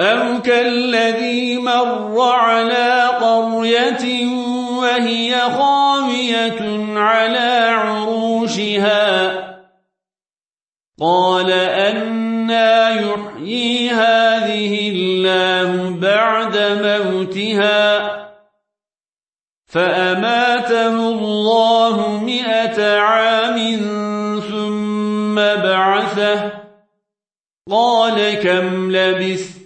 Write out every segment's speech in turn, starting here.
أو كالذي مر على قرية وهي خامية على عروشها قال أنا يحيي هذه الله بعد موتها فأماته الله مئة عام ثم بعثه قال كم لبثت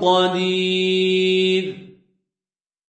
قدير.